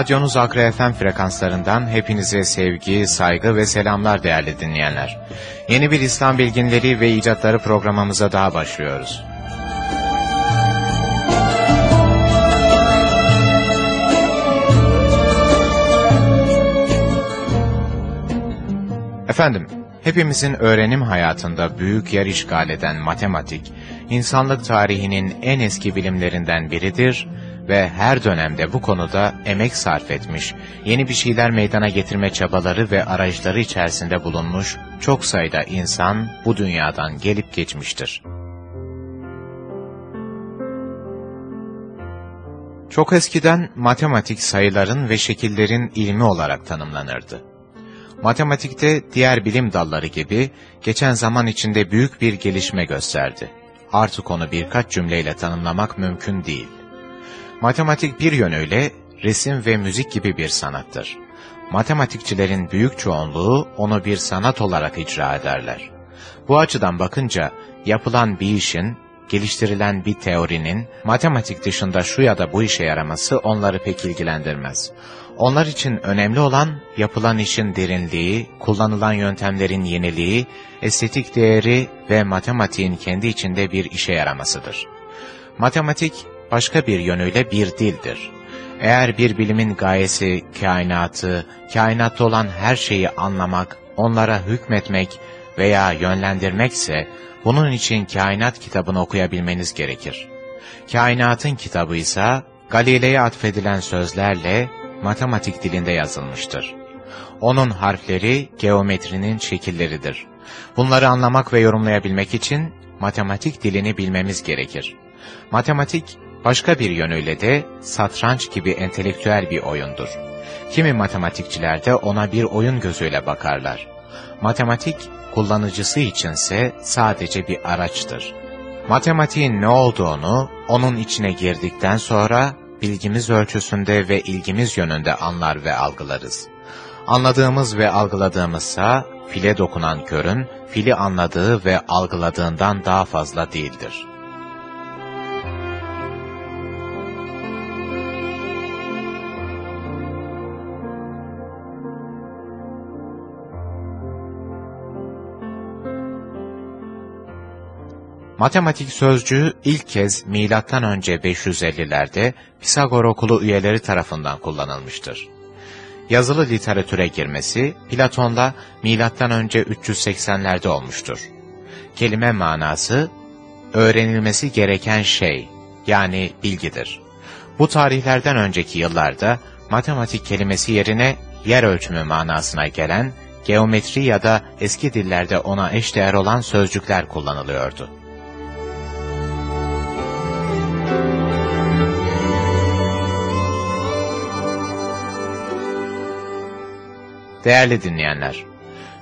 Radyonuz Akra FM frekanslarından hepinize sevgi, saygı ve selamlar değerli dinleyenler. Yeni bir İslam bilginleri ve icatları programımıza daha başlıyoruz. Efendim, hepimizin öğrenim hayatında büyük yer işgal eden matematik, insanlık tarihinin en eski bilimlerinden biridir ve her dönemde bu konuda emek sarf etmiş, yeni bir şeyler meydana getirme çabaları ve arayışları içerisinde bulunmuş çok sayıda insan bu dünyadan gelip geçmiştir. Çok eskiden matematik sayıların ve şekillerin ilmi olarak tanımlanırdı. Matematikte diğer bilim dalları gibi geçen zaman içinde büyük bir gelişme gösterdi. Artık onu birkaç cümleyle tanımlamak mümkün değil. Matematik bir yönüyle resim ve müzik gibi bir sanattır. Matematikçilerin büyük çoğunluğu onu bir sanat olarak icra ederler. Bu açıdan bakınca yapılan bir işin, geliştirilen bir teorinin matematik dışında şu ya da bu işe yaraması onları pek ilgilendirmez. Onlar için önemli olan yapılan işin derinliği, kullanılan yöntemlerin yeniliği, estetik değeri ve matematiğin kendi içinde bir işe yaramasıdır. Matematik başka bir yönüyle bir dildir. Eğer bir bilimin gayesi kainatı, kainatta olan her şeyi anlamak, onlara hükmetmek veya yönlendirmekse, bunun için kainat kitabını okuyabilmeniz gerekir. Kainatın kitabı ise Galile'ye atfedilen sözlerle matematik dilinde yazılmıştır. Onun harfleri geometrinin şekilleridir. Bunları anlamak ve yorumlayabilmek için matematik dilini bilmemiz gerekir. Matematik Başka bir yönüyle de satranç gibi entelektüel bir oyundur. Kimi matematikçiler de ona bir oyun gözüyle bakarlar. Matematik, kullanıcısı içinse sadece bir araçtır. Matematiğin ne olduğunu onun içine girdikten sonra bilgimiz ölçüsünde ve ilgimiz yönünde anlar ve algılarız. Anladığımız ve algıladığımızsa file dokunan körün fili anladığı ve algıladığından daha fazla değildir. Matematik sözcüğü ilk kez önce 550'lerde Pisagor okulu üyeleri tarafından kullanılmıştır. Yazılı literatüre girmesi milattan önce 380'lerde olmuştur. Kelime manası öğrenilmesi gereken şey yani bilgidir. Bu tarihlerden önceki yıllarda matematik kelimesi yerine yer ölçümü manasına gelen geometri ya da eski dillerde ona eşdeğer olan sözcükler kullanılıyordu. Değerli dinleyenler,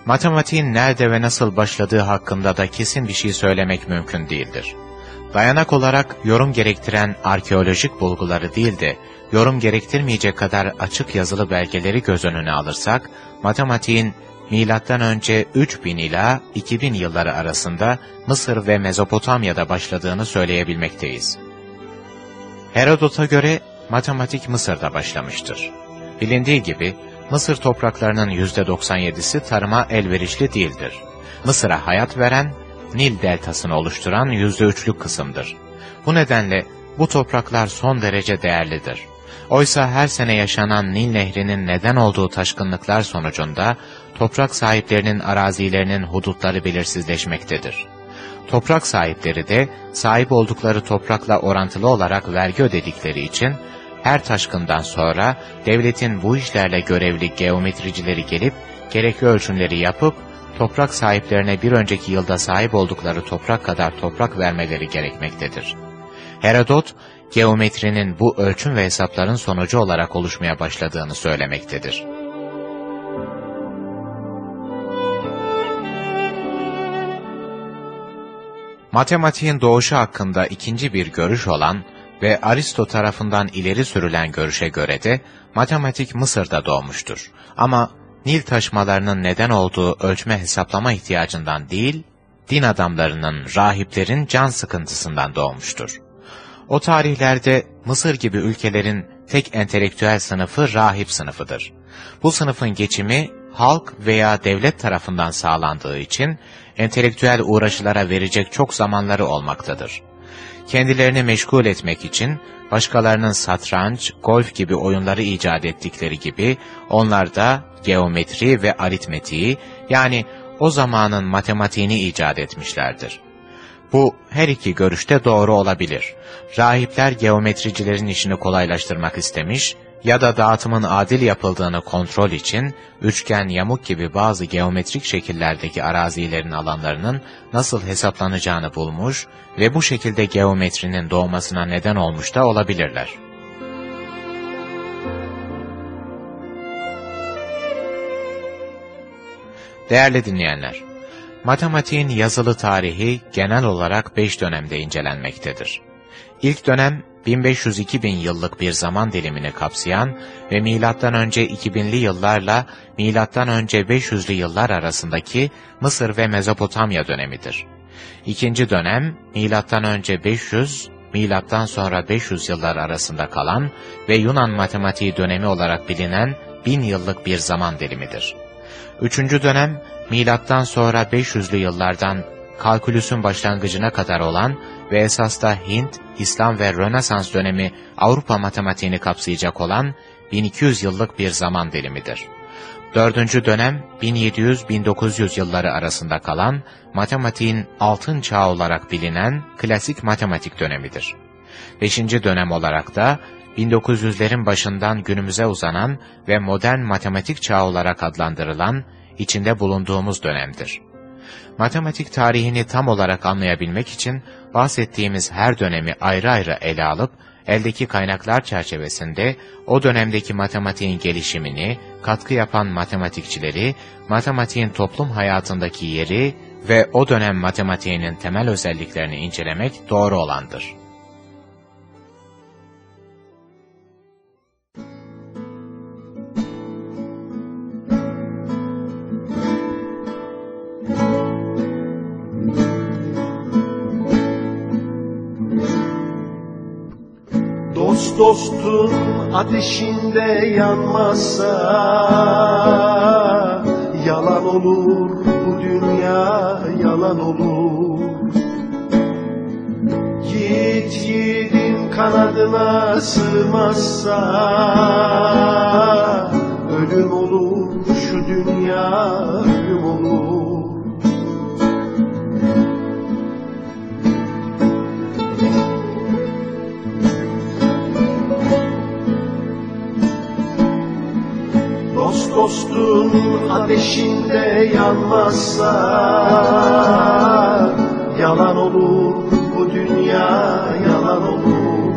matematiğin nerede ve nasıl başladığı hakkında da kesin bir şey söylemek mümkün değildir. Dayanak olarak yorum gerektiren arkeolojik bulguları değil de, yorum gerektirmeyecek kadar açık yazılı belgeleri göz önüne alırsak, matematiğin milattan önce 3000 ila 2000 yılları arasında Mısır ve Mezopotamya'da başladığını söyleyebilmekteyiz. Herodot'a göre matematik Mısır'da başlamıştır. Bilindiği gibi Mısır topraklarının %97'si tarıma elverişli değildir. Mısır'a hayat veren, Nil deltasını oluşturan %3'lük kısımdır. Bu nedenle bu topraklar son derece değerlidir. Oysa her sene yaşanan Nil Nehri'nin neden olduğu taşkınlıklar sonucunda toprak sahiplerinin arazilerinin hudutları belirsizleşmektedir. Toprak sahipleri de sahip oldukları toprakla orantılı olarak vergi ödedikleri için her taşkından sonra devletin bu işlerle görevli geometricileri gelip gerekli ölçümleri yapıp toprak sahiplerine bir önceki yılda sahip oldukları toprak kadar toprak vermeleri gerekmektedir. Herodot, geometrinin bu ölçüm ve hesapların sonucu olarak oluşmaya başladığını söylemektedir. Matematiğin doğuşu hakkında ikinci bir görüş olan ve Aristo tarafından ileri sürülen görüşe göre de matematik Mısır'da doğmuştur. Ama Nil taşmalarının neden olduğu ölçme hesaplama ihtiyacından değil, din adamlarının, rahiplerin can sıkıntısından doğmuştur. O tarihlerde Mısır gibi ülkelerin tek entelektüel sınıfı rahip sınıfıdır. Bu sınıfın geçimi halk veya devlet tarafından sağlandığı için entelektüel uğraşılara verecek çok zamanları olmaktadır. Kendilerini meşgul etmek için başkalarının satranç, golf gibi oyunları icat ettikleri gibi onlar da geometri ve aritmetiği yani o zamanın matematiğini icat etmişlerdir. Bu her iki görüşte doğru olabilir. Rahipler geometricilerin işini kolaylaştırmak istemiş ya da dağıtımın adil yapıldığını kontrol için üçgen, yamuk gibi bazı geometrik şekillerdeki arazilerin alanlarının nasıl hesaplanacağını bulmuş ve bu şekilde geometrinin doğmasına neden olmuş da olabilirler. Değerli dinleyenler, matematiğin yazılı tarihi genel olarak beş dönemde incelenmektedir. İlk dönem 1500-2000 yıllık bir zaman dilimini kapsayan ve M.Ö. 2000'li yıllarla M.Ö. 500'lü yıllar arasındaki Mısır ve Mezopotamya dönemidir. İkinci dönem M.Ö. 500, milattan sonra 500 yıllar arasında kalan ve Yunan matematiği dönemi olarak bilinen 1000 yıllık bir zaman dilimidir. Üçüncü dönem milattan sonra 500'lü yıllardan kalkülüsün başlangıcına kadar olan ve esas da Hint, İslam ve Rönesans dönemi Avrupa matematiğini kapsayacak olan 1200 yıllık bir zaman dilimidir. Dördüncü dönem 1700-1900 yılları arasında kalan matematiğin altın çağı olarak bilinen klasik matematik dönemidir. Beşinci dönem olarak da 1900'lerin başından günümüze uzanan ve modern matematik çağı olarak adlandırılan içinde bulunduğumuz dönemdir. Matematik tarihini tam olarak anlayabilmek için bahsettiğimiz her dönemi ayrı ayrı ele alıp, eldeki kaynaklar çerçevesinde o dönemdeki matematiğin gelişimini, katkı yapan matematikçileri, matematiğin toplum hayatındaki yeri ve o dönem matematiğinin temel özelliklerini incelemek doğru olandır. Dostun ateşinde yanmazsa Yalan olur bu dünya yalan olur. Yiğit yiğidin kanadına sığmazsa Ölüm olur şu dünya dostun ateşinde yanmazsa Yalan olur bu dünya yalan olur.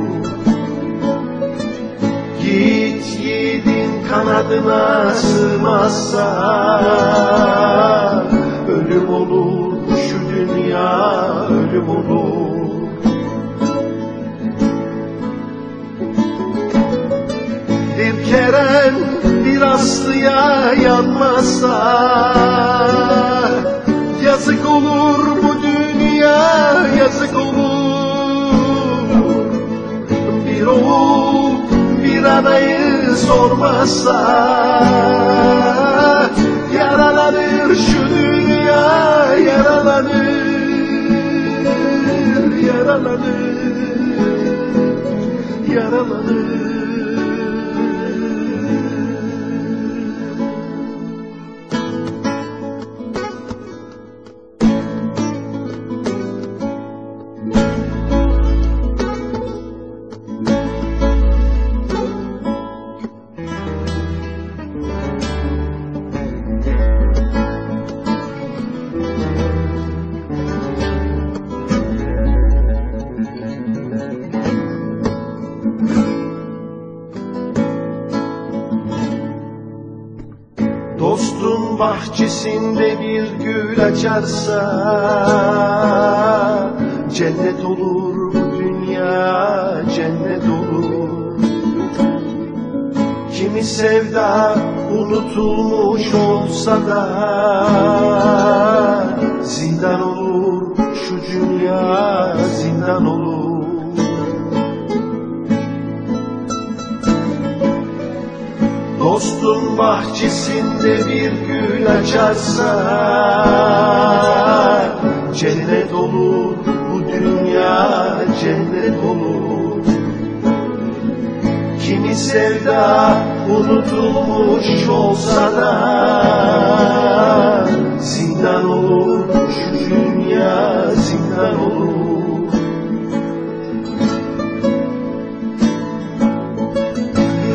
Yiğit yiğidin kanadına sığmazsa Ölüm olur şu dünya ölüm olur keren bir aslıya yanmasa Yazık olur bu dünya yazık olur. Bir oğul bir anayı sormazsa Yaralanır şu dünya yaralanır Yaralanır yaralanır bahçesinde bir gül açarsa Cennet olur bu dünya cennet olur. Kimi sevda unutulmuş olsa da Zindan olur şu dünya zindan olur Dostun bahçesinde bir gül açarsa Cennet olur bu dünya cennet olur. Kimi sevda unutulmuş olsa da Zindan olur şu dünya zindan olur.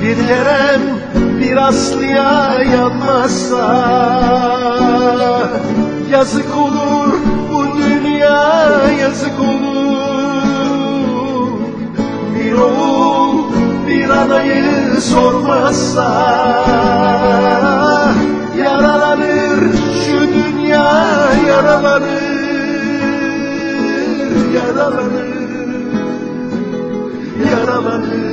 Bir kerem bir aslıya yanmazsa Yazık olur bu dünya yazık olur. Bir oğul bir anayı sormazsa Yaralanır şu dünya yaralanır Yaralanır Yaralanır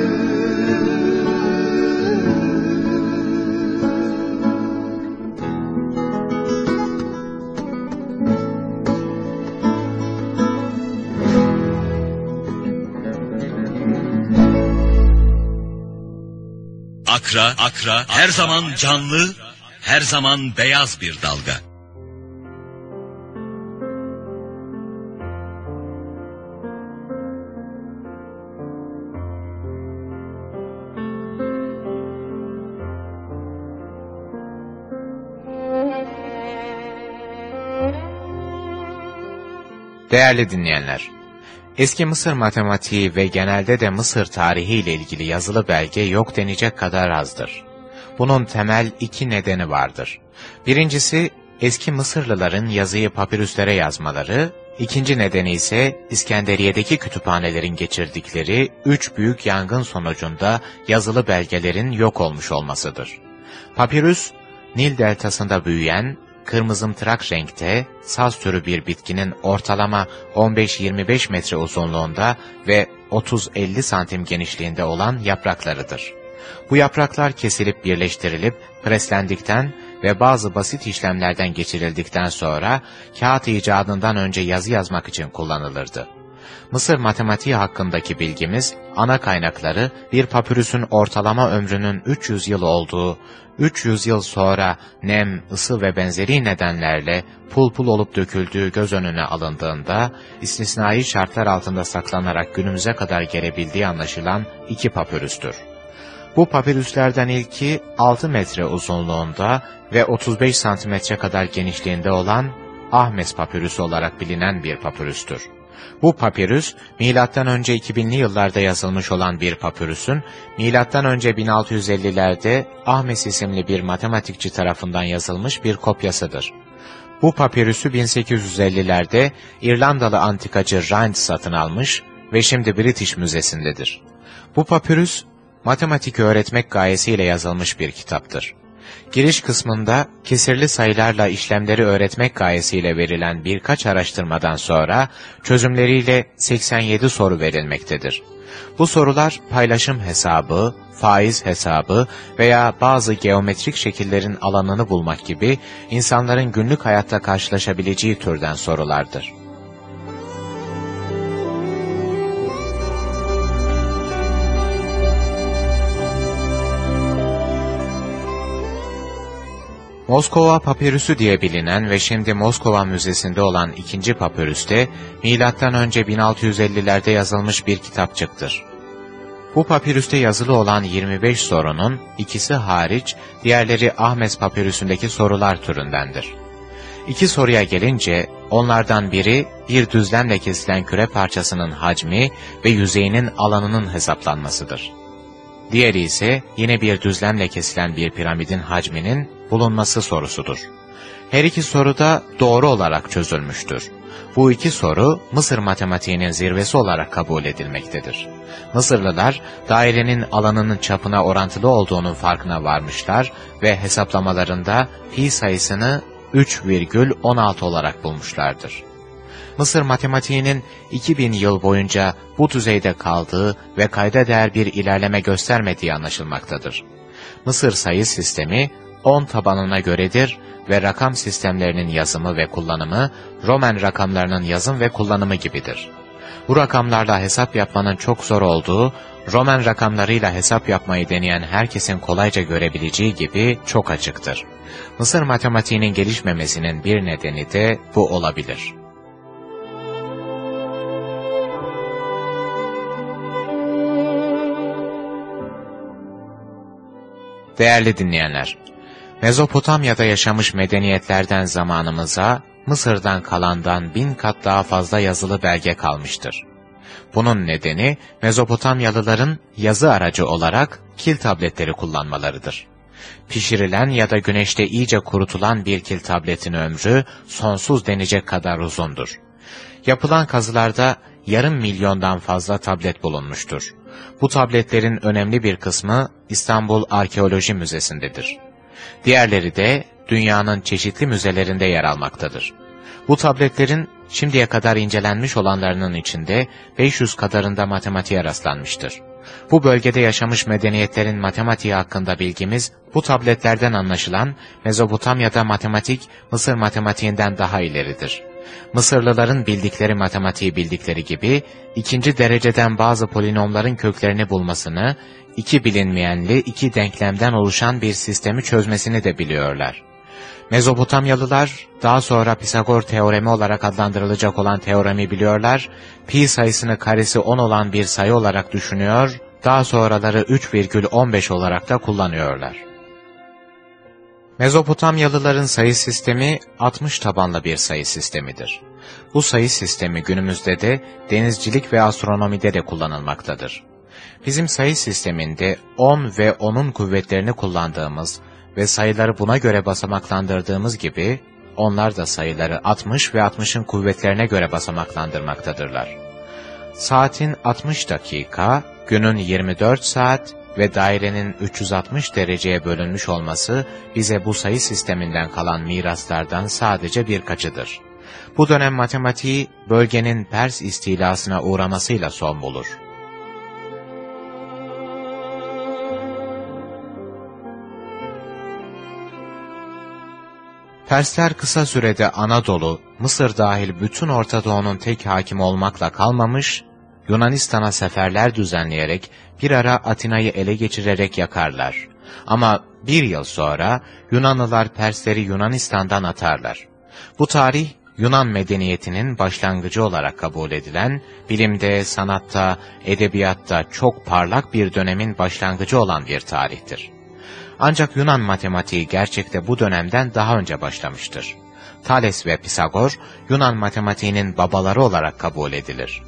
Akra, Akra her zaman canlı, her zaman beyaz bir dalga. Değerli dinleyenler, eski Mısır matematiği ve genelde de Mısır tarihi ile ilgili yazılı belge yok denecek kadar azdır. Bunun temel iki nedeni vardır. Birincisi, eski Mısırlıların yazıyı papirüslere yazmaları, ikinci nedeni ise İskenderiye'deki kütüphanelerin geçirdikleri üç büyük yangın sonucunda yazılı belgelerin yok olmuş olmasıdır. Papirüs, Nil deltasında büyüyen, kırmızımtırak renkte, saz türü bir bitkinin ortalama 15-25 metre uzunluğunda ve 30-50 santim genişliğinde olan yapraklarıdır. Bu yapraklar kesilip birleştirilip preslendikten ve bazı basit işlemlerden geçirildikten sonra kağıt icadından önce yazı yazmak için kullanılırdı. Mısır matematiği hakkındaki bilgimiz, ana kaynakları bir papürüsün ortalama ömrünün 300 yıl olduğu, 300 yıl sonra nem, ısı ve benzeri nedenlerle pul pul olup döküldüğü göz önüne alındığında, istisnai şartlar altında saklanarak günümüze kadar gelebildiği anlaşılan iki papürüstür. Bu papirüslerden ilki 6 metre uzunluğunda ve 35 santimetre kadar genişliğinde olan Ahmes papirüsü olarak bilinen bir papirüstür. Bu papirüs, önce 2000'li yıllarda yazılmış olan bir papirüsün, önce 1650'lerde Ahmes isimli bir matematikçi tarafından yazılmış bir kopyasıdır. Bu papirüsü 1850'lerde İrlandalı antikacı Rand satın almış ve şimdi British Müzesi'ndedir. Bu papirüs, matematik öğretmek gayesiyle yazılmış bir kitaptır. Giriş kısmında kesirli sayılarla işlemleri öğretmek gayesiyle verilen birkaç araştırmadan sonra çözümleriyle 87 soru verilmektedir. Bu sorular paylaşım hesabı, faiz hesabı veya bazı geometrik şekillerin alanını bulmak gibi insanların günlük hayatta karşılaşabileceği türden sorulardır. Moskova papirüsü diye bilinen ve şimdi Moskova Müzesi'nde olan ikinci papirüste, önce 1650'lerde yazılmış bir kitapçıktır. Bu papirüste yazılı olan 25 sorunun ikisi hariç diğerleri Ahmes papirüsündeki sorular türündendir. İki soruya gelince onlardan biri bir düzlemle kesilen küre parçasının hacmi ve yüzeyinin alanının hesaplanmasıdır. Diğeri ise yine bir düzlemle kesilen bir piramidin hacminin bulunması sorusudur. Her iki soru da doğru olarak çözülmüştür. Bu iki soru Mısır matematiğinin zirvesi olarak kabul edilmektedir. Mısırlılar dairenin alanının çapına orantılı olduğunun farkına varmışlar ve hesaplamalarında pi sayısını 3,16 olarak bulmuşlardır. Mısır matematiğinin 2000 yıl boyunca bu düzeyde kaldığı ve kayda değer bir ilerleme göstermediği anlaşılmaktadır. Mısır sayı sistemi 10 tabanına göredir ve rakam sistemlerinin yazımı ve kullanımı Roman rakamlarının yazım ve kullanımı gibidir. Bu rakamlarla hesap yapmanın çok zor olduğu, Roman rakamlarıyla hesap yapmayı deneyen herkesin kolayca görebileceği gibi çok açıktır. Mısır matematiğinin gelişmemesinin bir nedeni de bu olabilir. Değerli dinleyenler, Mezopotamya'da yaşamış medeniyetlerden zamanımıza, Mısır'dan kalandan bin kat daha fazla yazılı belge kalmıştır. Bunun nedeni Mezopotamyalıların yazı aracı olarak kil tabletleri kullanmalarıdır. Pişirilen ya da güneşte iyice kurutulan bir kil tabletin ömrü sonsuz denecek kadar uzundur. Yapılan kazılarda yarım milyondan fazla tablet bulunmuştur. Bu tabletlerin önemli bir kısmı İstanbul Arkeoloji Müzesi'ndedir. Diğerleri de dünyanın çeşitli müzelerinde yer almaktadır. Bu tabletlerin şimdiye kadar incelenmiş olanlarının içinde 500 kadarında matematiğe rastlanmıştır. Bu bölgede yaşamış medeniyetlerin matematiği hakkında bilgimiz, bu tabletlerden anlaşılan Mezopotamya'da matematik, Mısır matematiğinden daha ileridir. Mısırlıların bildikleri matematiği bildikleri gibi, ikinci dereceden bazı polinomların köklerini bulmasını, iki bilinmeyenli iki denklemden oluşan bir sistemi çözmesini de biliyorlar. Mezopotamyalılar daha sonra Pisagor teoremi olarak adlandırılacak olan teoremi biliyorlar, pi sayısını karesi 10 olan bir sayı olarak düşünüyor, daha sonraları 3,15 olarak da kullanıyorlar. Mezopotamyalıların sayı sistemi 60 tabanlı bir sayı sistemidir. Bu sayı sistemi günümüzde de denizcilik ve astronomide de kullanılmaktadır. Bizim sayı sisteminde 10 ve 10'un kuvvetlerini kullandığımız ve sayıları buna göre basamaklandırdığımız gibi, onlar da sayıları 60 ve 60'ın kuvvetlerine göre basamaklandırmaktadırlar. Saatin 60 dakika, günün 24 saat ve dairenin 360 dereceye bölünmüş olması bize bu sayı sisteminden kalan miraslardan sadece birkaçıdır. Bu dönem matematiği bölgenin Pers istilasına uğramasıyla son bulur. Persler kısa sürede Anadolu, Mısır dahil bütün Orta Doğu'nun tek hakim olmakla kalmamış, Yunanistan'a seferler düzenleyerek bir ara Atina'yı ele geçirerek yakarlar. Ama bir yıl sonra Yunanlılar Persleri Yunanistan'dan atarlar. Bu tarih Yunan medeniyetinin başlangıcı olarak kabul edilen, bilimde, sanatta, edebiyatta çok parlak bir dönemin başlangıcı olan bir tarihtir. Ancak Yunan matematiği gerçekte bu dönemden daha önce başlamıştır. Thales ve Pisagor, Yunan matematiğinin babaları olarak kabul edilir.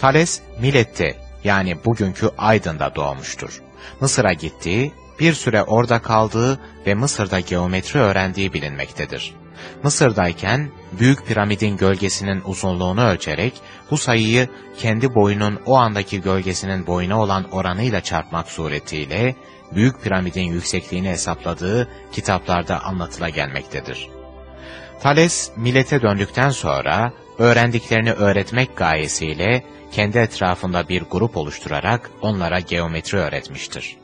Thales, Milet'te yani bugünkü Aydın'da doğmuştur. Mısır'a gittiği, bir süre orada kaldığı ve Mısır'da geometri öğrendiği bilinmektedir. Mısır'dayken Büyük Piramidin gölgesinin uzunluğunu ölçerek bu sayıyı kendi boyunun o andaki gölgesinin boyuna olan oranıyla çarpmak suretiyle Büyük Piramidin yüksekliğini hesapladığı kitaplarda anlatıla gelmektedir. Thales, millete döndükten sonra öğrendiklerini öğretmek gayesiyle kendi etrafında bir grup oluşturarak onlara geometri öğretmiştir.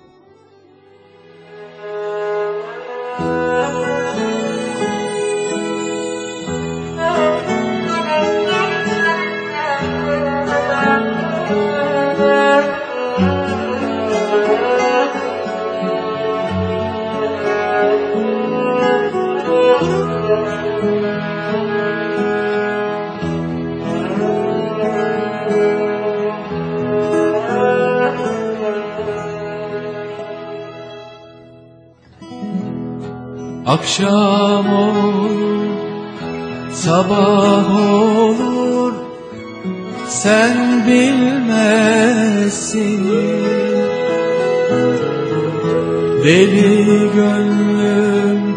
Akşam olur, sabah olur, sen bilmezsin. Deli gönlüm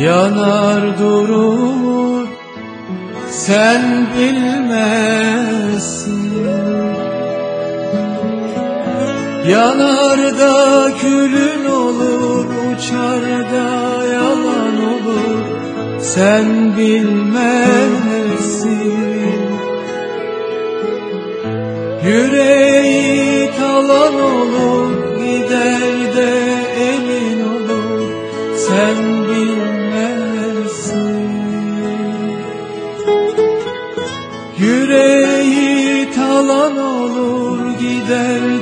yanar durur, sen bilmezsin. Yanar da külün olur, uçar yalan olur, sen bilmezsin. Yüreği talan olur, gider de elin olur, sen bilmezsin. Yüreği talan olur, gider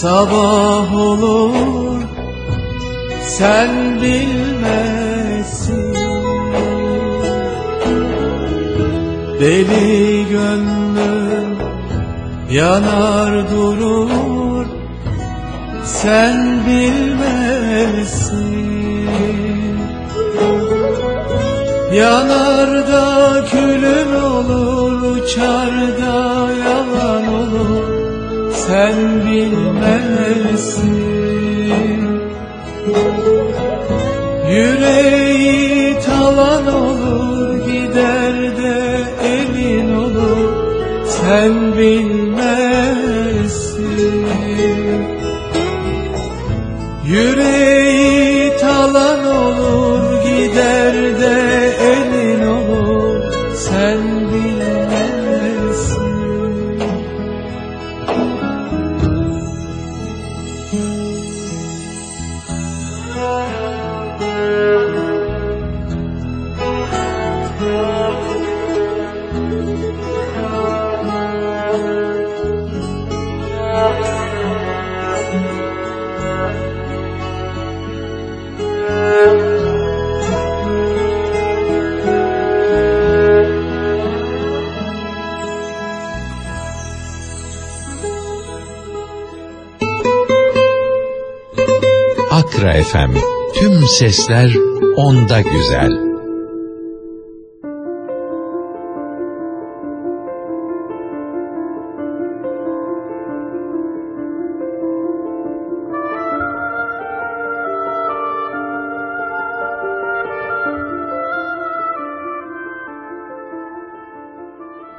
sabah bilmezsin. Yüreği talan olur, gider de elin olur, sen bilmezsin. Sesler onda güzel.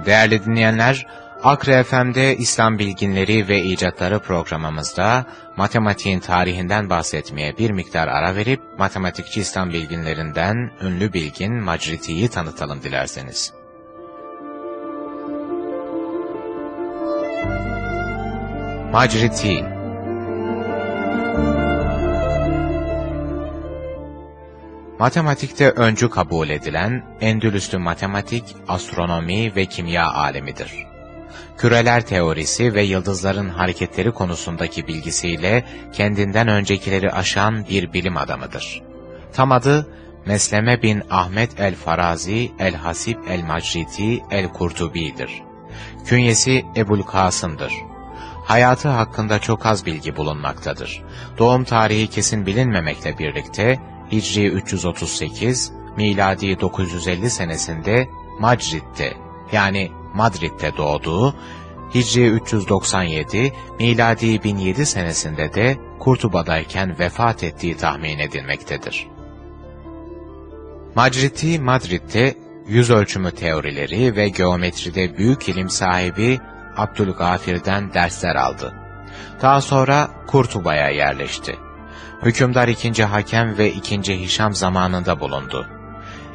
Değerli dinleyenler, Akre FM'de İslam bilginleri ve icatları programımızda matematiğin tarihinden bahsetmeye bir miktar ara verip matematikçi İslam bilginlerinden ünlü bilgin Macriti'yi tanıtalım dilerseniz. Macriti Matematikte öncü kabul edilen Endülüslü matematik, astronomi ve kimya alemidir. Küreler teorisi ve yıldızların hareketleri konusundaki bilgisiyle kendinden öncekileri aşan bir bilim adamıdır. Tam adı Mesleme bin Ahmet el-Farazi el-Hasib el-Macriti el-Kurtubi'dir. Künyesi Ebul Kasım'dır. Hayatı hakkında çok az bilgi bulunmaktadır. Doğum tarihi kesin bilinmemekle birlikte Hicri 338, miladi 950 senesinde Madrid'de yani Madrid'de doğduğu, Hicri 397, miladi 1007 senesinde de Kurtuba'dayken vefat ettiği tahmin edilmektedir. Macriti, Madrid'de yüz ölçümü teorileri ve geometride büyük ilim sahibi Abdülgafir'den dersler aldı. Daha sonra Kurtuba'ya yerleşti. Hükümdar 2. Hakem ve 2. Hişam zamanında bulundu.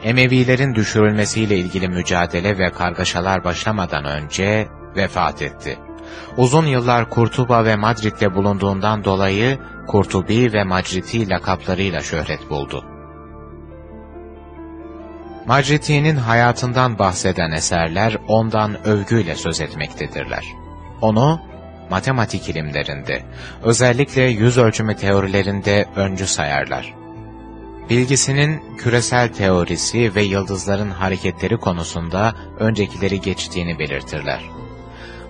Emevilerin düşürülmesiyle ilgili mücadele ve kargaşalar başlamadan önce vefat etti. Uzun yıllar Kurtuba ve Madrid'de bulunduğundan dolayı Kurtubi ve Macriti lakaplarıyla şöhret buldu. Macriti'nin hayatından bahseden eserler ondan övgüyle söz etmektedirler. Onu matematik ilimlerinde, özellikle yüz ölçümü teorilerinde öncü sayarlar. Bilgisinin küresel teorisi ve yıldızların hareketleri konusunda öncekileri geçtiğini belirtirler.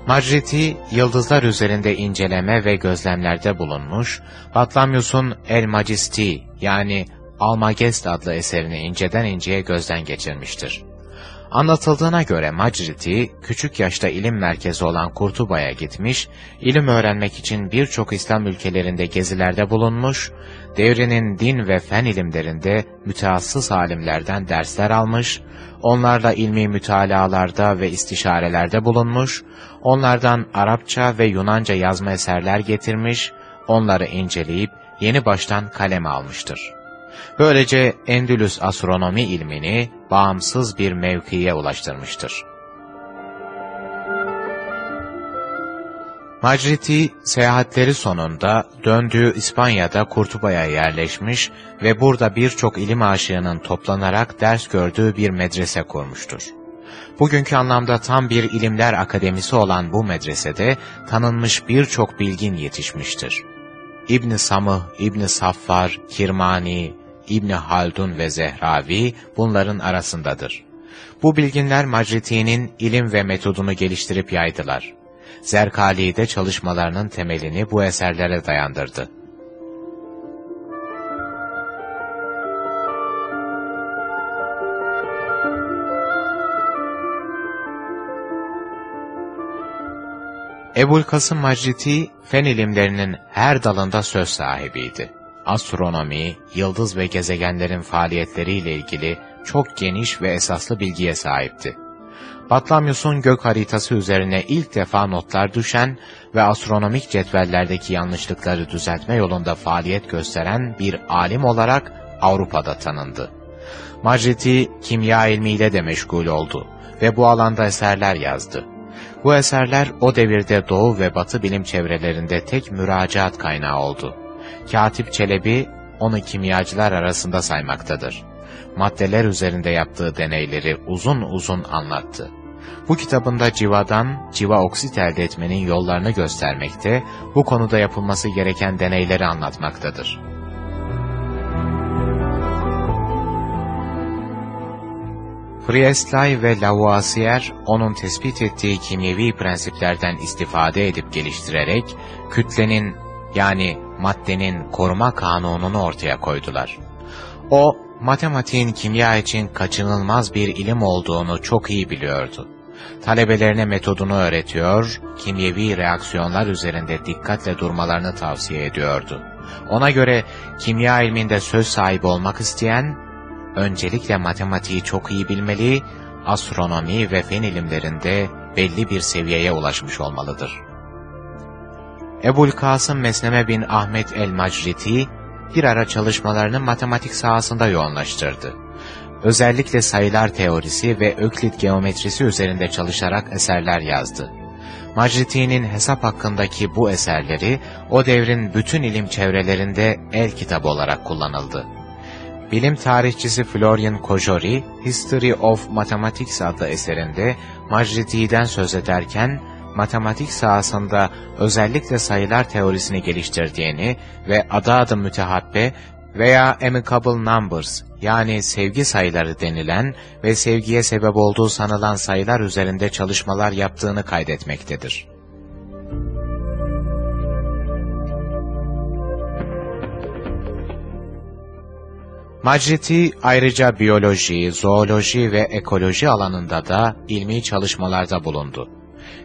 Macriti, yıldızlar üzerinde inceleme ve gözlemlerde bulunmuş, Batlamyus'un El Magisti yani Almagest adlı eserini inceden inceye gözden geçirmiştir. Anlatıldığına göre Macriti, küçük yaşta ilim merkezi olan Kurtuba'ya gitmiş, ilim öğrenmek için birçok İslam ülkelerinde gezilerde bulunmuş, devrinin din ve fen ilimlerinde müteassıs alimlerden dersler almış, onlarla ilmi mütalalarda ve istişarelerde bulunmuş, onlardan Arapça ve Yunanca yazma eserler getirmiş, onları inceleyip yeni baştan kaleme almıştır. Böylece Endülüs astronomi ilmini bağımsız bir mevkiye ulaştırmıştır. Macriti, seyahatleri sonunda döndüğü İspanya'da Kurtuba'ya yerleşmiş ve burada birçok ilim aşığının toplanarak ders gördüğü bir medrese kurmuştur. Bugünkü anlamda tam bir ilimler akademisi olan bu medresede tanınmış birçok bilgin yetişmiştir. İbn Samıh, İbn Saffar, Kirmani, İbni Haldun ve Zehravi bunların arasındadır. Bu bilginler Macriti'nin ilim ve metodunu geliştirip yaydılar. Zerkali de çalışmalarının temelini bu eserlere dayandırdı. Ebul Kasım Macriti, fen ilimlerinin her dalında söz sahibiydi astronomi, yıldız ve gezegenlerin faaliyetleriyle ilgili çok geniş ve esaslı bilgiye sahipti. Batlamyus'un gök haritası üzerine ilk defa notlar düşen ve astronomik cetvellerdeki yanlışlıkları düzeltme yolunda faaliyet gösteren bir alim olarak Avrupa'da tanındı. Macriti kimya ilmiyle de meşgul oldu ve bu alanda eserler yazdı. Bu eserler o devirde Doğu ve Batı bilim çevrelerinde tek müracaat kaynağı oldu. Katip Çelebi onu kimyacılar arasında saymaktadır. Maddeler üzerinde yaptığı deneyleri uzun uzun anlattı. Bu kitabında civadan civa oksit elde etmenin yollarını göstermekte, bu konuda yapılması gereken deneyleri anlatmaktadır. Priestlay ve Lavoisier, onun tespit ettiği kimyevi prensiplerden istifade edip geliştirerek, kütlenin yani maddenin koruma kanununu ortaya koydular. O, matematiğin kimya için kaçınılmaz bir ilim olduğunu çok iyi biliyordu. Talebelerine metodunu öğretiyor, kimyevi reaksiyonlar üzerinde dikkatle durmalarını tavsiye ediyordu. Ona göre kimya ilminde söz sahibi olmak isteyen, öncelikle matematiği çok iyi bilmeli, astronomi ve fen ilimlerinde belli bir seviyeye ulaşmış olmalıdır. Ebul Kasım Mesneme bin Ahmet el-Macriti, bir ara çalışmalarını matematik sahasında yoğunlaştırdı. Özellikle sayılar teorisi ve Öklit geometrisi üzerinde çalışarak eserler yazdı. Macriti'nin hesap hakkındaki bu eserleri o devrin bütün ilim çevrelerinde el kitabı olarak kullanıldı. Bilim tarihçisi Florian Kojori, History of Mathematics adlı eserinde Macriti'den söz ederken, matematik sahasında özellikle sayılar teorisini geliştirdiğini ve adı adı mütehabbe veya amicable numbers yani sevgi sayıları denilen ve sevgiye sebep olduğu sanılan sayılar üzerinde çalışmalar yaptığını kaydetmektedir. Macriti ayrıca biyoloji, zooloji ve ekoloji alanında da ilmi çalışmalarda bulundu.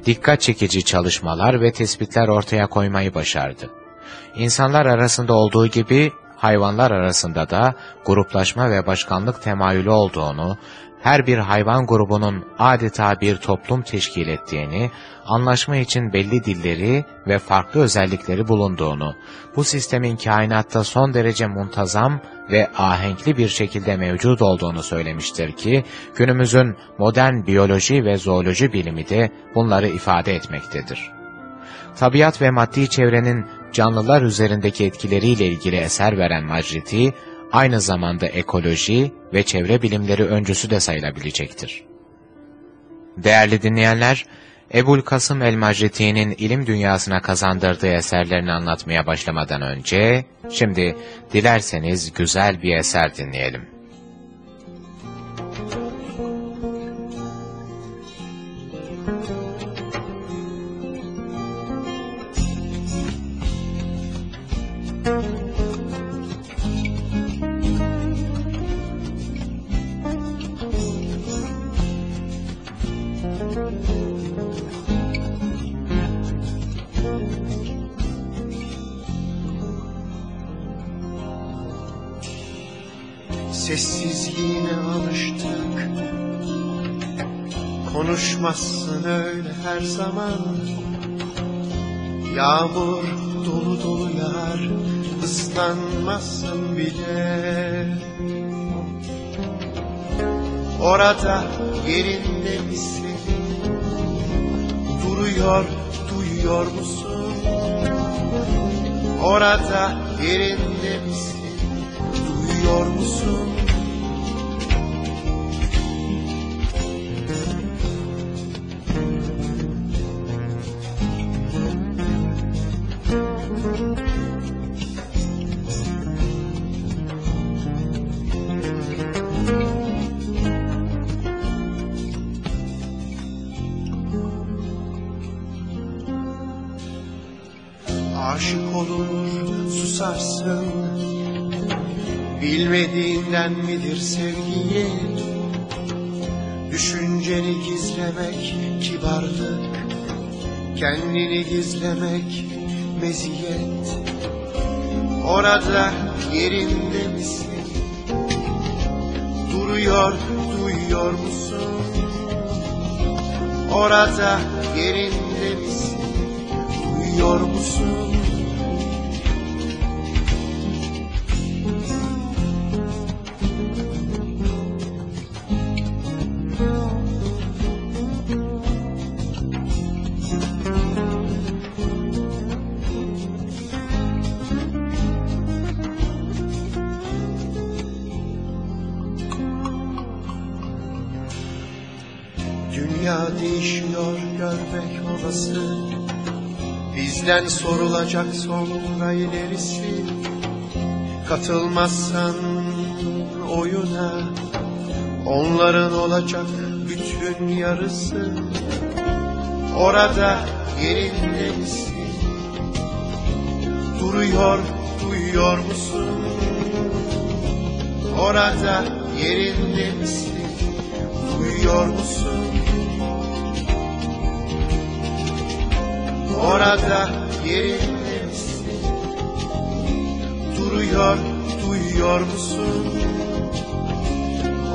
Dikkat çekici çalışmalar ve tespitler ortaya koymayı başardı. İnsanlar arasında olduğu gibi hayvanlar arasında da gruplaşma ve başkanlık temayülü olduğunu, her bir hayvan grubunun adeta bir toplum teşkil ettiğini, anlaşma için belli dilleri ve farklı özellikleri bulunduğunu, bu sistemin kainatta son derece muntazam ve ahenkli bir şekilde mevcut olduğunu söylemiştir ki, günümüzün modern biyoloji ve zooloji bilimi de bunları ifade etmektedir. Tabiat ve maddi çevrenin canlılar üzerindeki etkileriyle ilgili eser veren Majriti, aynı zamanda ekoloji ve çevre bilimleri öncüsü de sayılabilecektir. Değerli dinleyenler, Ebul Kasım el-Majriti'nin ilim dünyasına kazandırdığı eserlerini anlatmaya başlamadan önce, şimdi dilerseniz güzel bir eser dinleyelim. Sessizliğine alıştık Konuşmazsın öyle her zaman Yağmur dolu dolu yağar ıslanmazsın bile Orada yerinde misin? Duruyor, duyuyor musun? Orada yerinde misin? Duyuyor musun? Sevgiyi Düşünceni gizlemek kibarlık Kendini gizlemek meziyet Orada yerinde misin? Duruyor, duyuyor musun? Orada olası Bizden sorulacak sonra ilerisi Katılmazsan oyuna Onların olacak bütün yarısı Orada yerinde misin? Duruyor, duyuyor musun? Orada yerinde misin? Duyuyor musun? Orada yerinde misin? Duruyor, duyuyor musun?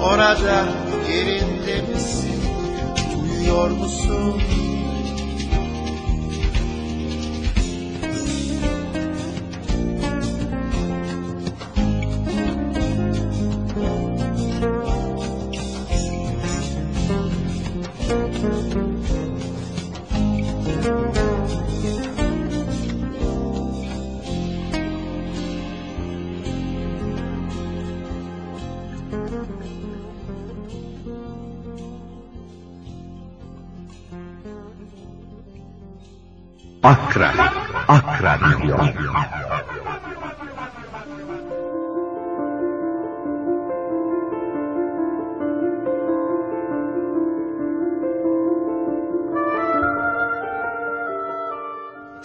Orada yerinde misin? Duyuyor musun?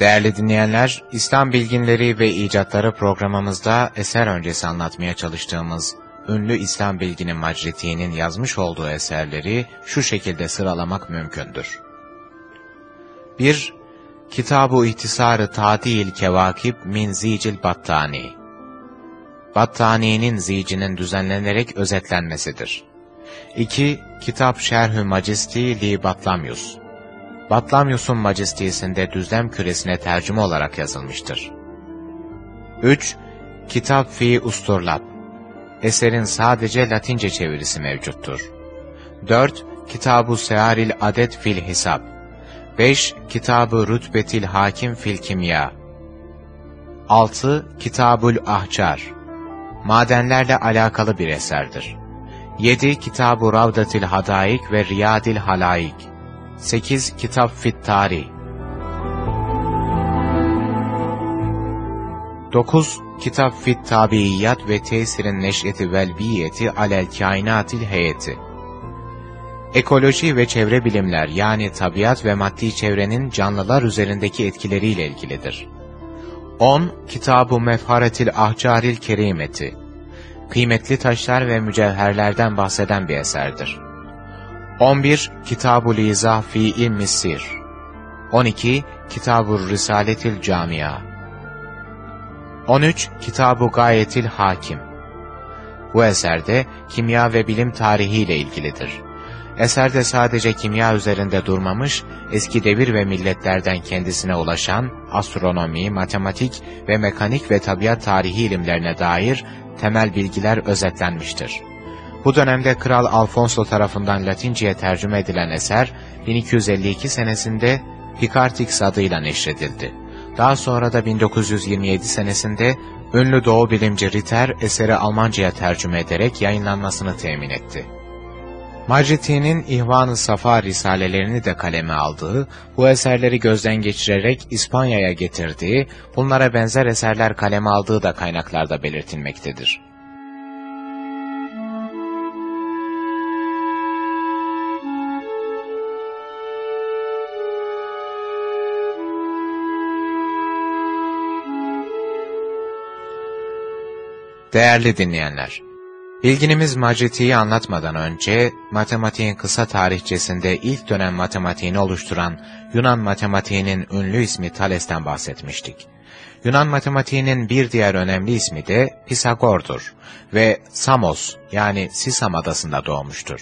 Değerli dinleyenler, İslam bilginleri ve icatları programımızda eser öncesi anlatmaya çalıştığımız ünlü İslam bilgini Macriti'nin yazmış olduğu eserleri şu şekilde sıralamak mümkündür. 1. Kitab-ı İhtisar-ı Tadil Kevakib min Zicil Battani Battani'nin zicinin düzenlenerek özetlenmesidir. 2. Kitap Şerhü Macisti li Batlamyus Batlamyus'un Majestiyesinde düzlem küresine tercüme olarak yazılmıştır. 3. Kitap Fi Usturlab Eserin sadece Latince çevirisi mevcuttur. 4. Kitab-ı Searil Adet fil Hisab 5. Kitab-ı Rütbetil Hakim fil Kimya 6. Kitabul Ahcar Madenlerle alakalı bir eserdir. 7. Kitab-ı Ravdatil Hadaik ve Riyadil Halaik 8. Kitap Fit Tarih 9. Kitap Fit Tabiiyat ve Tesirin Neş'eti vel Biyeti alel Kainatil Heyeti Ekoloji ve çevre bilimler yani tabiat ve maddi çevrenin canlılar üzerindeki etkileriyle ilgilidir. 10. Kitab-ı Mefharetil Ahcaril Kerimeti Kıymetli taşlar ve mücevherlerden bahseden bir eserdir. 11. Kitab-ı Lizah fi İlmi Sir 12. Kitab-ı Risaletil Camia 13. Kitab-ı Gayetil Hakim Bu eserde kimya ve bilim tarihi ile ilgilidir. Eserde sadece kimya üzerinde durmamış, eski devir ve milletlerden kendisine ulaşan astronomi, matematik ve mekanik ve tabiat tarihi ilimlerine dair temel bilgiler özetlenmiştir. Bu dönemde Kral Alfonso tarafından Latince'ye tercüme edilen eser, 1252 senesinde Picartix adıyla neşredildi. Daha sonra da 1927 senesinde ünlü doğu bilimci Ritter eseri Almanca'ya tercüme ederek yayınlanmasını temin etti. Majeti'nin İhvan-ı Safa risalelerini de kaleme aldığı, bu eserleri gözden geçirerek İspanya'ya getirdiği, bunlara benzer eserler kaleme aldığı da kaynaklarda belirtilmektedir. Değerli dinleyenler, Bilginimiz Majeti'yi anlatmadan önce, matematiğin kısa tarihçesinde ilk dönem matematiğini oluşturan Yunan matematiğinin ünlü ismi Thales'ten bahsetmiştik. Yunan matematiğinin bir diğer önemli ismi de Pisagor'dur ve Samos yani Sisam adasında doğmuştur.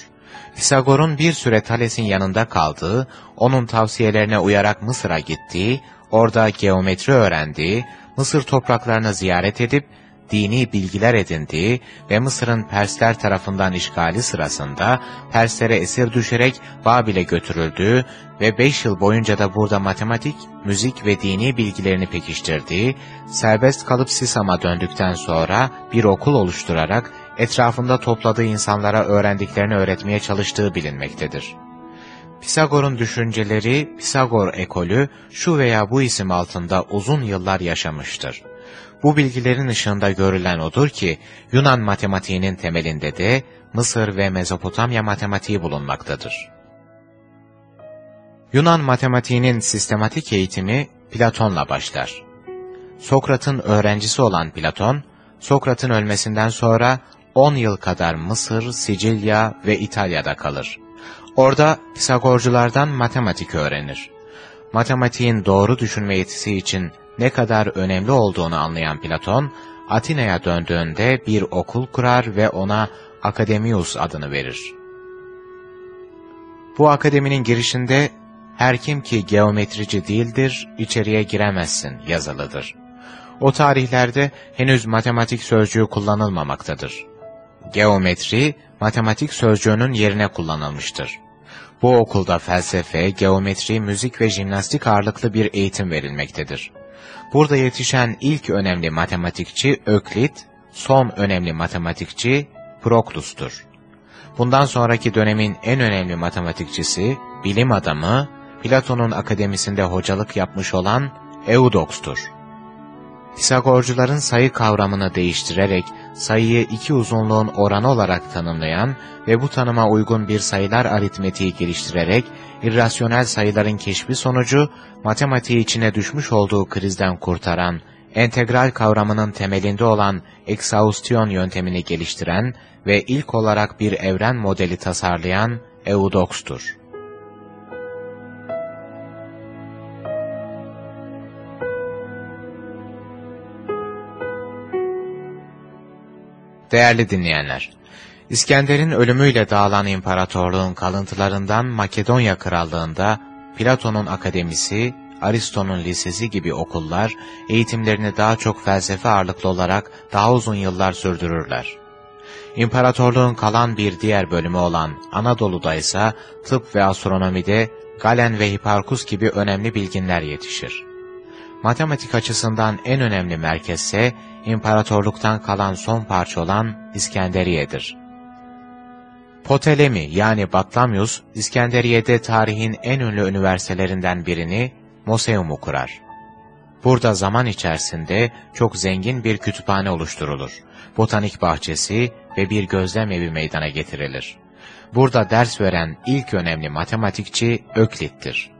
Pisagor'un bir süre Thales'in yanında kaldığı, onun tavsiyelerine uyarak Mısır'a gittiği, orada geometri öğrendiği, Mısır topraklarını ziyaret edip dini bilgiler edindiği ve Mısır'ın Persler tarafından işgali sırasında Perslere esir düşerek Babil'e götürüldüğü ve beş yıl boyunca da burada matematik, müzik ve dini bilgilerini pekiştirdiği, serbest kalıp Sisam'a döndükten sonra bir okul oluşturarak etrafında topladığı insanlara öğrendiklerini öğretmeye çalıştığı bilinmektedir. Pisagor'un düşünceleri, Pisagor ekolü şu veya bu isim altında uzun yıllar yaşamıştır. Bu bilgilerin ışığında görülen odur ki, Yunan matematiğinin temelinde de Mısır ve Mezopotamya matematiği bulunmaktadır. Yunan matematiğinin sistematik eğitimi Platon'la başlar. Sokrat'ın öğrencisi olan Platon, Sokrat'ın ölmesinden sonra 10 yıl kadar Mısır, Sicilya ve İtalya'da kalır. Orada Pisagorculardan matematik öğrenir. Matematiğin doğru düşünme yetisi için ne kadar önemli olduğunu anlayan Platon, Atina'ya döndüğünde bir okul kurar ve ona Akademius adını verir. Bu akademinin girişinde her kim ki geometrici değildir, içeriye giremezsin yazılıdır. O tarihlerde henüz matematik sözcüğü kullanılmamaktadır. Geometri, matematik sözcüğünün yerine kullanılmıştır. Bu okulda felsefe, geometri, müzik ve jimnastik ağırlıklı bir eğitim verilmektedir. Burada yetişen ilk önemli matematikçi Öklit, son önemli matematikçi Proklus'tur. Bundan sonraki dönemin en önemli matematikçisi, bilim adamı, Platon'un akademisinde hocalık yapmış olan Eudoks'tur. Pisagorcuların sayı kavramını değiştirerek sayıyı iki uzunluğun oranı olarak tanımlayan ve bu tanıma uygun bir sayılar aritmetiği geliştirerek irrasyonel sayıların keşfi sonucu matematiği içine düşmüş olduğu krizden kurtaran, entegral kavramının temelinde olan eksaustion yöntemini geliştiren ve ilk olarak bir evren modeli tasarlayan Eudoks'tur. Değerli dinleyenler, İskender'in ölümüyle dağılan imparatorluğun kalıntılarından Makedonya Krallığı'nda Platon'un akademisi, Aristo'nun lisesi gibi okullar eğitimlerini daha çok felsefe ağırlıklı olarak daha uzun yıllar sürdürürler. İmparatorluğun kalan bir diğer bölümü olan Anadolu'da ise tıp ve astronomide Galen ve Hiparkus gibi önemli bilginler yetişir. Matematik açısından en önemli merkezse imparatorluktan kalan son parça olan İskenderiye'dir. Ptolem'i yani Batlamyus, İskenderiye'de tarihin en ünlü üniversitelerinden birini, Moseum'u kurar. Burada zaman içerisinde çok zengin bir kütüphane oluşturulur. Botanik bahçesi ve bir gözlem evi meydana getirilir. Burada ders veren ilk önemli matematikçi Öklit'tir.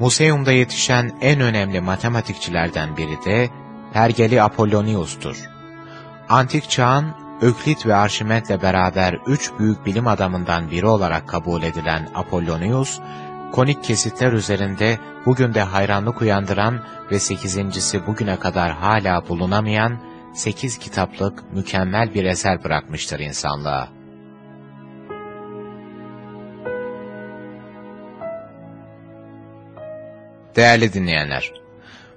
Museum'da yetişen en önemli matematikçilerden biri de Pergeli Apollonius'tur. Antik çağın Öklit ve Arşimet'le beraber üç büyük bilim adamından biri olarak kabul edilen Apollonius, konik kesitler üzerinde bugün de hayranlık uyandıran ve sekizincisi bugüne kadar hala bulunamayan sekiz kitaplık mükemmel bir eser bırakmıştır insanlığa. Değerli dinleyenler,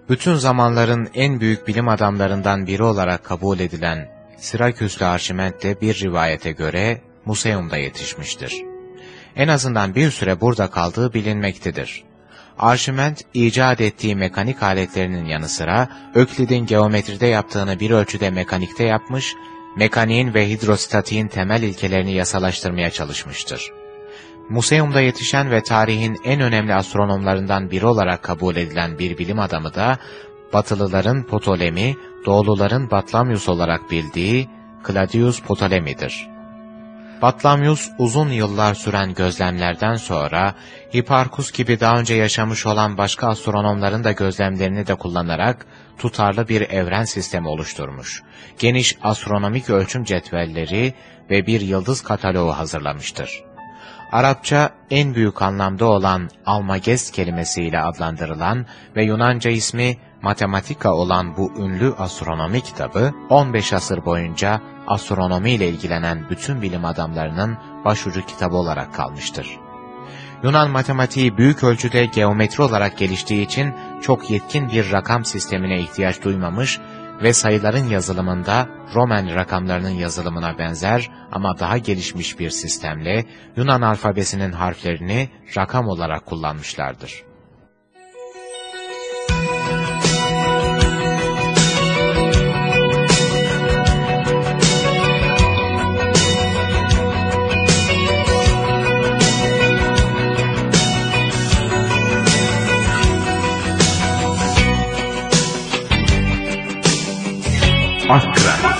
bütün zamanların en büyük bilim adamlarından biri olarak kabul edilen Siraküslü Arşimet de bir rivayete göre Museum'da yetişmiştir. En azından bir süre burada kaldığı bilinmektedir. Arşimet, icat ettiği mekanik aletlerinin yanı sıra Öklid'in geometride yaptığını bir ölçüde mekanikte yapmış, mekaniğin ve hidrostatiğin temel ilkelerini yasalaştırmaya çalışmıştır. Museum'da yetişen ve tarihin en önemli astronomlarından biri olarak kabul edilen bir bilim adamı da, Batılıların Ptolemy, Doğuluların Batlamyus olarak bildiği Claudius Ptolemy'dir. Batlamyus uzun yıllar süren gözlemlerden sonra Hiparkus gibi daha önce yaşamış olan başka astronomların da gözlemlerini de kullanarak tutarlı bir evren sistemi oluşturmuş. Geniş astronomik ölçüm cetvelleri ve bir yıldız kataloğu hazırlamıştır. Arapça en büyük anlamda olan Almagest kelimesiyle adlandırılan ve Yunanca ismi Matematika olan bu ünlü astronomi kitabı 15 asır boyunca astronomi ile ilgilenen bütün bilim adamlarının başucu kitabı olarak kalmıştır. Yunan matematiği büyük ölçüde geometri olarak geliştiği için çok yetkin bir rakam sistemine ihtiyaç duymamış ve sayıların yazılımında Roman rakamlarının yazılımına benzer ama daha gelişmiş bir sistemle Yunan alfabesinin harflerini rakam olarak kullanmışlardır. Akra, Akra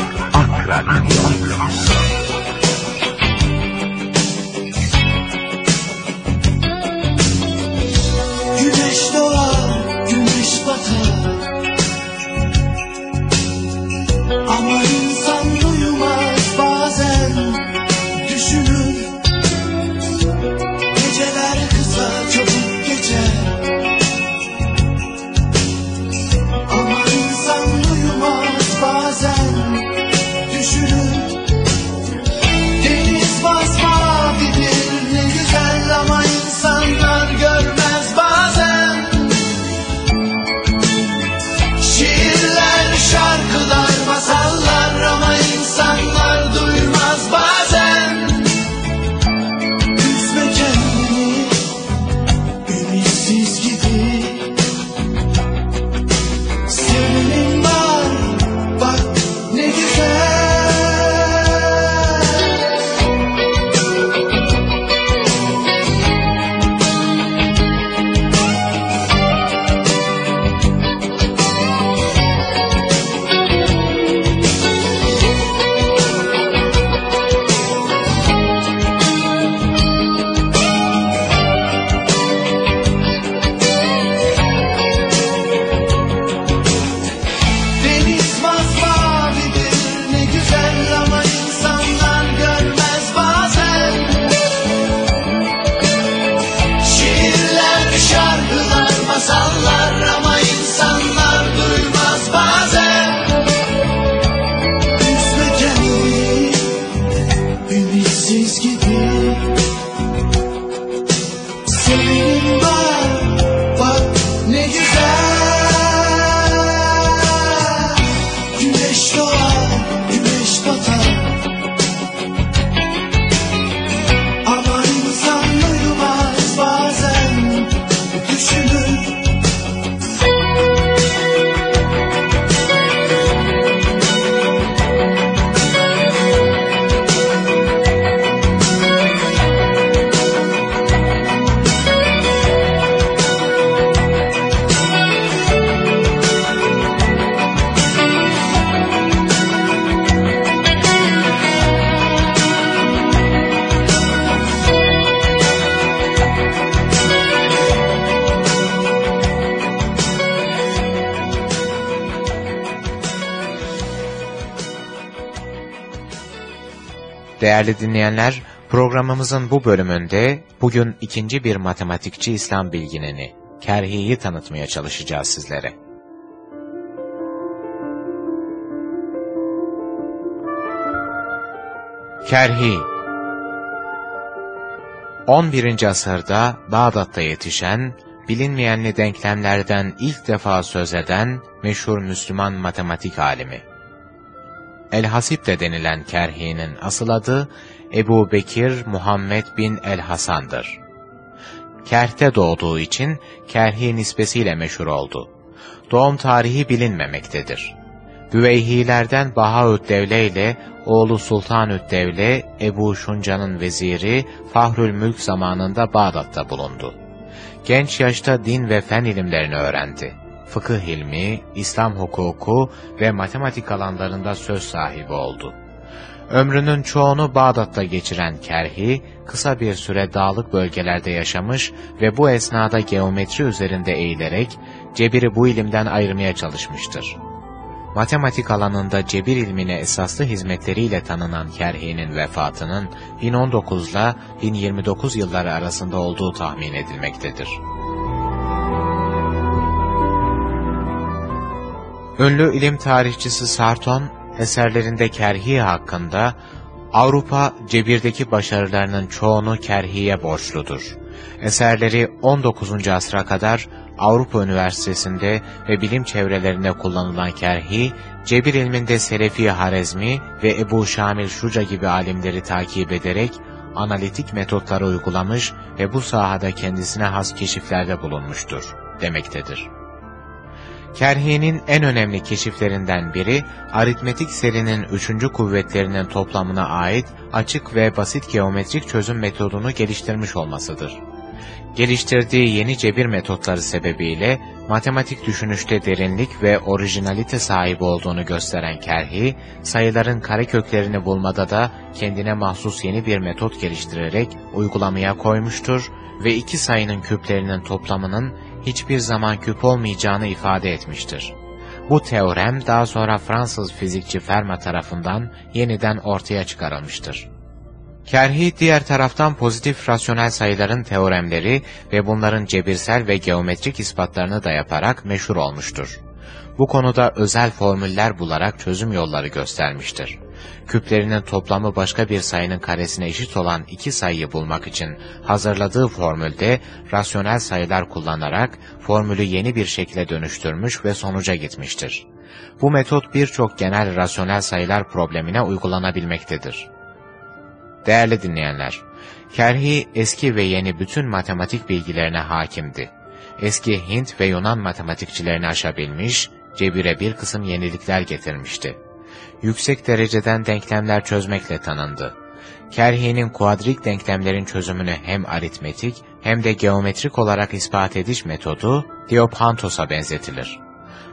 Değerli dinleyenler, programımızın bu bölümünde bugün ikinci bir matematikçi İslam bilginini, Kerhi'yi tanıtmaya çalışacağız sizlere. Kerhi 11. asırda Bağdat'ta yetişen, bilinmeyenli denklemlerden ilk defa söz eden meşhur Müslüman matematik alimi. El-Hasip de denilen Kerhi'nin asıl adı Ebu Bekir Muhammed bin El-Hasan'dır. Kerh'te doğduğu için Kerhi nispesiyle meşhur oldu. Doğum tarihi bilinmemektedir. Büveyhilerden Bahaüddevle ile oğlu Sultanüddevle Ebu Şunca'nın veziri Fahrül Mülk zamanında Bağdat'ta bulundu. Genç yaşta din ve fen ilimlerini öğrendi. Fıkıh ilmi, İslam hukuku ve matematik alanlarında söz sahibi oldu. Ömrünün çoğunu Bağdat'ta geçiren Kerhi, kısa bir süre dağlık bölgelerde yaşamış ve bu esnada geometri üzerinde eğilerek cebiri bu ilimden ayırmaya çalışmıştır. Matematik alanında cebir ilmine esaslı hizmetleriyle tanınan Kerhi'nin vefatının 1019 ile 1029 yılları arasında olduğu tahmin edilmektedir. Ünlü ilim tarihçisi Sarton, eserlerinde Kerhi hakkında, Avrupa cebirdeki başarılarının çoğunu Kerhi'ye borçludur. Eserleri 19. asra kadar Avrupa Üniversitesi'nde ve bilim çevrelerinde kullanılan kerhi, cebir ilminde Selefi Harezmi ve Ebu Şamil Şuca gibi alimleri takip ederek analitik metotları uygulamış ve bu sahada kendisine has keşiflerde bulunmuştur, demektedir. Kerhi'nin en önemli keşiflerinden biri, aritmetik serinin üçüncü kuvvetlerinin toplamına ait açık ve basit geometrik çözüm metodunu geliştirmiş olmasıdır. Geliştirdiği yeni cebir metotları sebebiyle matematik düşünüşte derinlik ve orijinalite sahibi olduğunu gösteren Kerhi, sayıların kareköklerini bulmada da kendine mahsus yeni bir metot geliştirerek uygulamaya koymuştur ve iki sayının küplerinin toplamının hiçbir zaman küp olmayacağını ifade etmiştir. Bu teorem daha sonra Fransız fizikçi Fermat tarafından yeniden ortaya çıkarılmıştır. Kerhi diğer taraftan pozitif rasyonel sayıların teoremleri ve bunların cebirsel ve geometrik ispatlarını da yaparak meşhur olmuştur. Bu konuda özel formüller bularak çözüm yolları göstermiştir. Küplerinin toplamı başka bir sayının karesine eşit olan iki sayıyı bulmak için hazırladığı formülde rasyonel sayılar kullanarak formülü yeni bir şekle dönüştürmüş ve sonuca gitmiştir. Bu metot birçok genel rasyonel sayılar problemine uygulanabilmektedir. Değerli dinleyenler, Kerhi eski ve yeni bütün matematik bilgilerine hakimdi. Eski Hint ve Yunan matematikçilerini aşabilmiş, cebire bir kısım yenilikler getirmişti. Yüksek dereceden denklemler çözmekle tanındı. Kerhi'nin kuadrik denklemlerin çözümünü hem aritmetik hem de geometrik olarak ispat ediş metodu Diophantos'a benzetilir.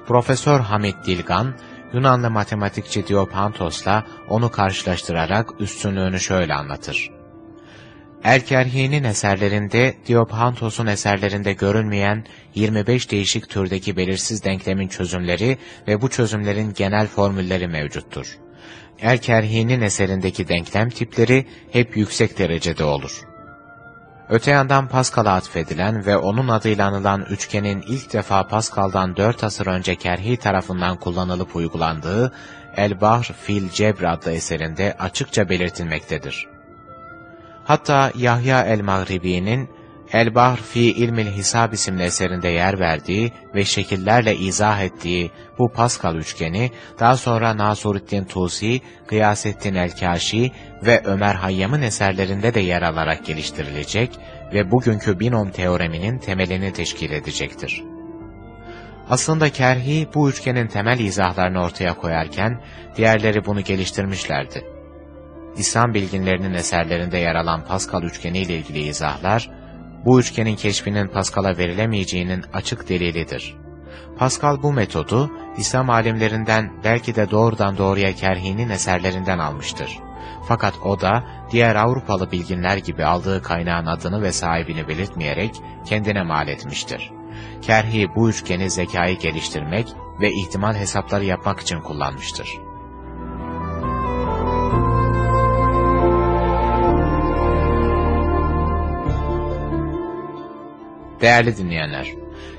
Profesör Hamid Dilgan, Yunanlı matematikçi Diopantos'la onu karşılaştırarak üstünlüğünü şöyle anlatır. Erkerhi'nin eserlerinde Diopantos'un eserlerinde görünmeyen 25 değişik türdeki belirsiz denklemin çözümleri ve bu çözümlerin genel formülleri mevcuttur. Erkerhi'nin eserindeki denklem tipleri hep yüksek derecede olur. Öte yandan Pascal'a atfedilen ve onun adıyla anılan üçgenin ilk defa Pascal'dan 4 asır önce Kerhi tarafından kullanılıp uygulandığı El-Bahr fil Cebr adlı eserinde açıkça belirtilmektedir. Hatta Yahya el-Mağribi'nin El-Bahr fi İlmil Hisab isimli eserinde yer verdiği ve şekillerle izah ettiği bu Pascal üçgeni, daha sonra Nasuruddin Tusi, Gıyasettin el-Kaşi ve Ömer Hayyam'ın eserlerinde de yer alarak geliştirilecek ve bugünkü binom teoreminin temelini teşkil edecektir. Aslında Kerhi bu üçgenin temel izahlarını ortaya koyarken, diğerleri bunu geliştirmişlerdi. İslam bilginlerinin eserlerinde yer alan Pascal üçgeni ile ilgili izahlar, bu üçgenin keşfinin Pascal'a verilemeyeceğinin açık delilidir. Pascal bu metodu, İslam alimlerinden belki de doğrudan doğruya Kerhi'nin eserlerinden almıştır. Fakat o da, diğer Avrupalı bilginler gibi aldığı kaynağın adını ve sahibini belirtmeyerek kendine mal etmiştir. Kerhi bu üçgeni zekayı geliştirmek ve ihtimal hesapları yapmak için kullanmıştır. Değerli dinleyenler,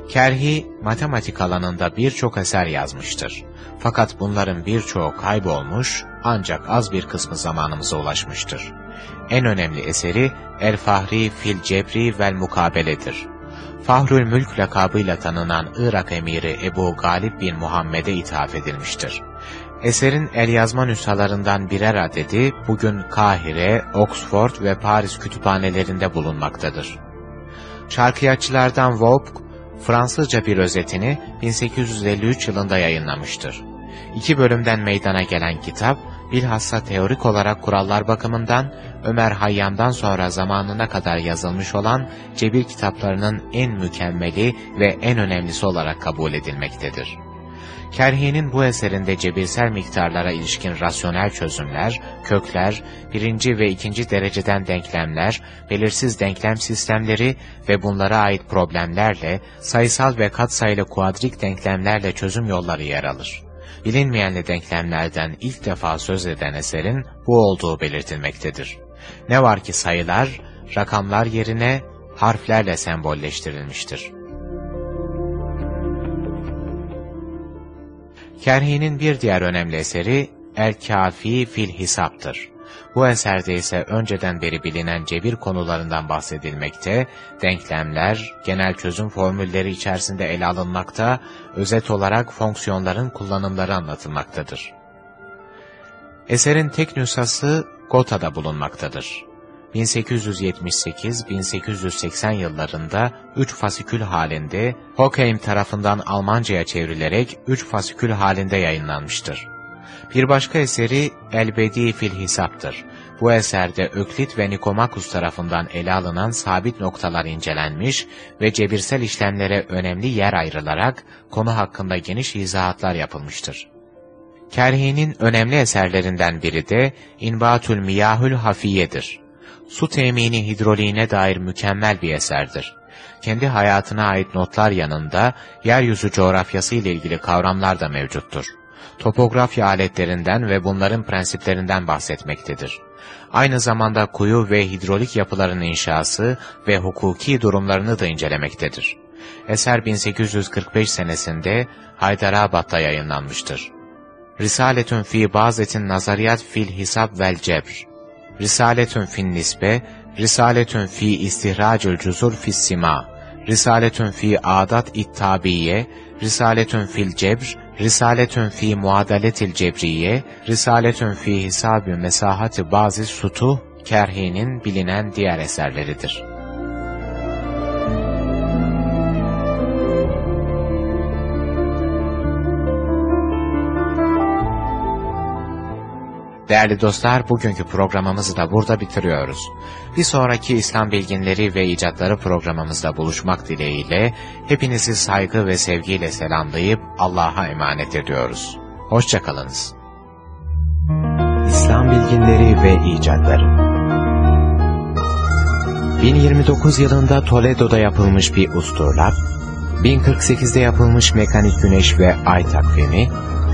Kerhi matematik alanında birçok eser yazmıştır. Fakat bunların birçoğu kaybolmuş ancak az bir kısmı zamanımıza ulaşmıştır. En önemli eseri El Fahri fil Cebri vel Mukabele'dir. Fahrül Mülk lakabıyla tanınan Irak emiri Ebu Galip bin Muhammed'e ithaf edilmiştir. Eserin el yazma nüshalarından birer adedi bugün Kahire, Oxford ve Paris kütüphanelerinde bulunmaktadır. Şarkıyatçılardan Vogue, Fransızca bir özetini 1853 yılında yayınlamıştır. İki bölümden meydana gelen kitap, bilhassa teorik olarak kurallar bakımından Ömer Hayyam'dan sonra zamanına kadar yazılmış olan cebir kitaplarının en mükemmeli ve en önemlisi olarak kabul edilmektedir. Kerhi'nin bu eserinde cebirsel miktarlara ilişkin rasyonel çözümler, kökler, birinci ve ikinci dereceden denklemler, belirsiz denklem sistemleri ve bunlara ait problemlerle, sayısal ve katsayılı kuadrik denklemlerle çözüm yolları yer alır. Bilinmeyenli denklemlerden ilk defa söz eden eserin bu olduğu belirtilmektedir. Ne var ki sayılar, rakamlar yerine harflerle sembolleştirilmiştir. Kerhi'nin bir diğer önemli eseri El-Kafi fil Hisap'tır. Bu eserde ise önceden beri bilinen cebir konularından bahsedilmekte, denklemler, genel çözüm formülleri içerisinde ele alınmakta, özet olarak fonksiyonların kullanımları anlatılmaktadır. Eserin tek nüshası Gota'da bulunmaktadır. 1878-1880 yıllarında 3 fasikül halinde Hockheim tarafından Almanca'ya çevrilerek 3 fasikül halinde yayınlanmıştır. Bir başka eseri Elbedi fil Hisap'tır. Bu eserde Öklit ve Nikomakus tarafından ele alınan sabit noktalar incelenmiş ve cebirsel işlemlere önemli yer ayrılarak konu hakkında geniş izahatlar yapılmıştır. Kerhi'nin önemli eserlerinden biri de İnbatül Miyahül Hafiye'dir su temini hidroliğine dair mükemmel bir eserdir. Kendi hayatına ait notlar yanında yeryüzü coğrafyası ile ilgili kavramlar da mevcuttur. Topografya aletlerinden ve bunların prensiplerinden bahsetmektedir. Aynı zamanda kuyu ve hidrolik yapıların inşası ve hukuki durumlarını da incelemektedir. Eser 1845 senesinde Haydarabad'da yayınlanmıştır. Risaletün fi bazetin nazariyat fil hisab vel cebr Risaletün fin nisbe, Risaletün fi istihracül cuzur fis sima, Risaletün fi adat ittabiye, Risaletün fil cebr, Risaletün fi muadaletil cebriye, Risaletün fi hisabü mesahati bazı sutu, Kerhi'nin bilinen diğer eserleridir. Değerli dostlar, bugünkü programımızı da burada bitiriyoruz. Bir sonraki İslam bilginleri ve icatları programımızda buluşmak dileğiyle hepinizi saygı ve sevgiyle selamlayıp Allah'a emanet ediyoruz. Hoşçakalınız. İslam bilginleri ve icatları 1029 yılında Toledo'da yapılmış bir usturlap, 1048'de yapılmış mekanik güneş ve ay takvimi,